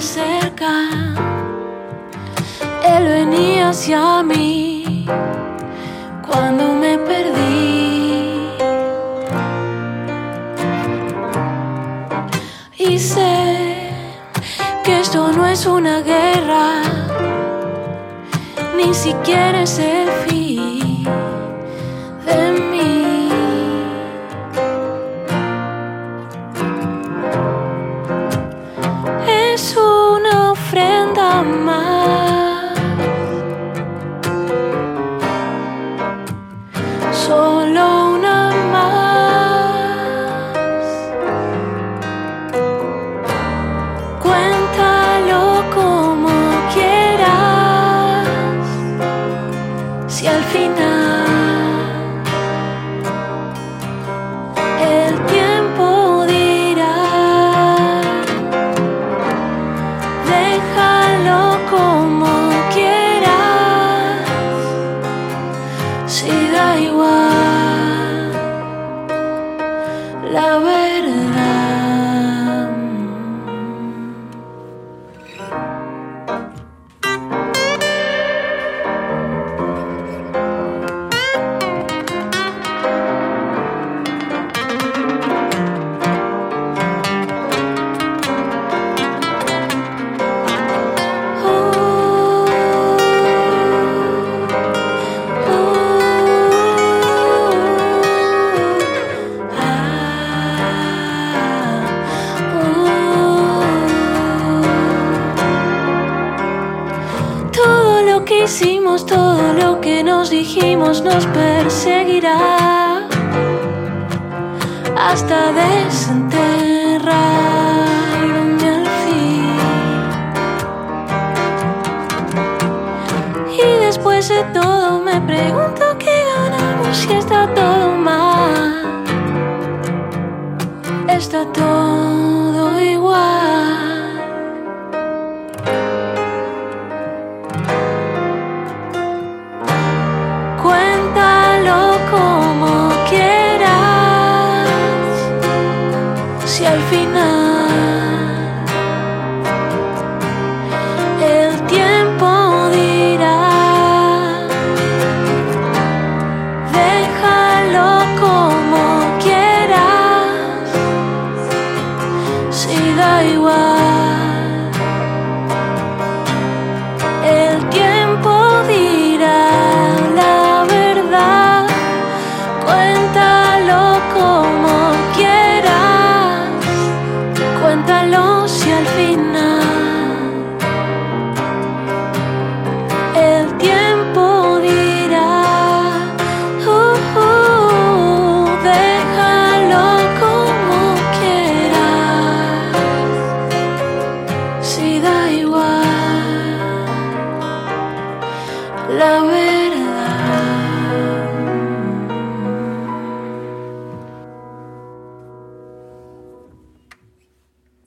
cerca. Él venía hacia mí cuando me perdí. Y sé que esto no es una guerra, ni siquiera es el fin my 期待我。Que hicimos, todo lo que nos dijimos nos perseguirá hasta desenterrarme al fin. Y después de todo me pregunto qué ganamos si está todo final see thy word.